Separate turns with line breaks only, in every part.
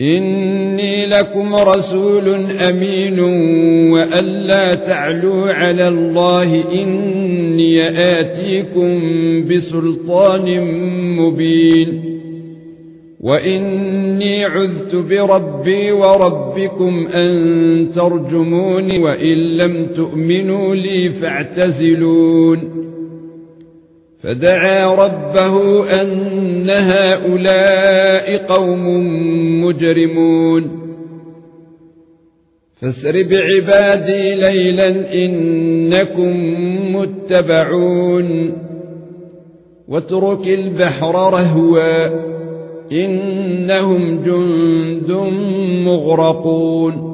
إني لكم رسول أمين وألا تعلوا على الله إني آتيكم بسلطان مبين وإني عذت بربي وربكم أن ترجموني وإن لم تؤمنوا لي فاعتزلون فدعا ربه أن هؤلاء قوم مجرمون. فاسر بعبادي ليلا إنكم متبعون. واترك البحر رهوا إنهم جند مغرقون.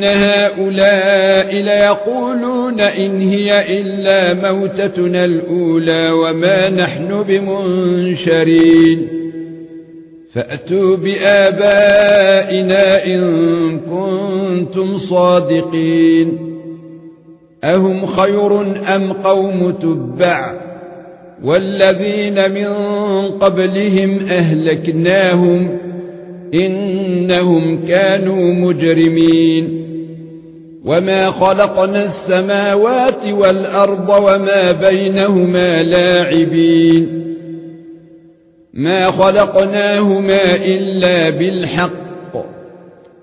ان هؤلاء ليقولون ان هي الا موتتنا الاولى وما نحن بمنشرين فاتوا بآبائنا ان كنتم صادقين اهم خير ام قوم تبع والذين من قبلهم اهلكناهم انهم كانوا مجرمين وما خلقنا السماوات والارض وما بينهما لاعبين ما خلقناهما الا بالحق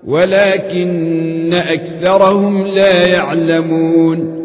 ولكن اكثرهم لا يعلمون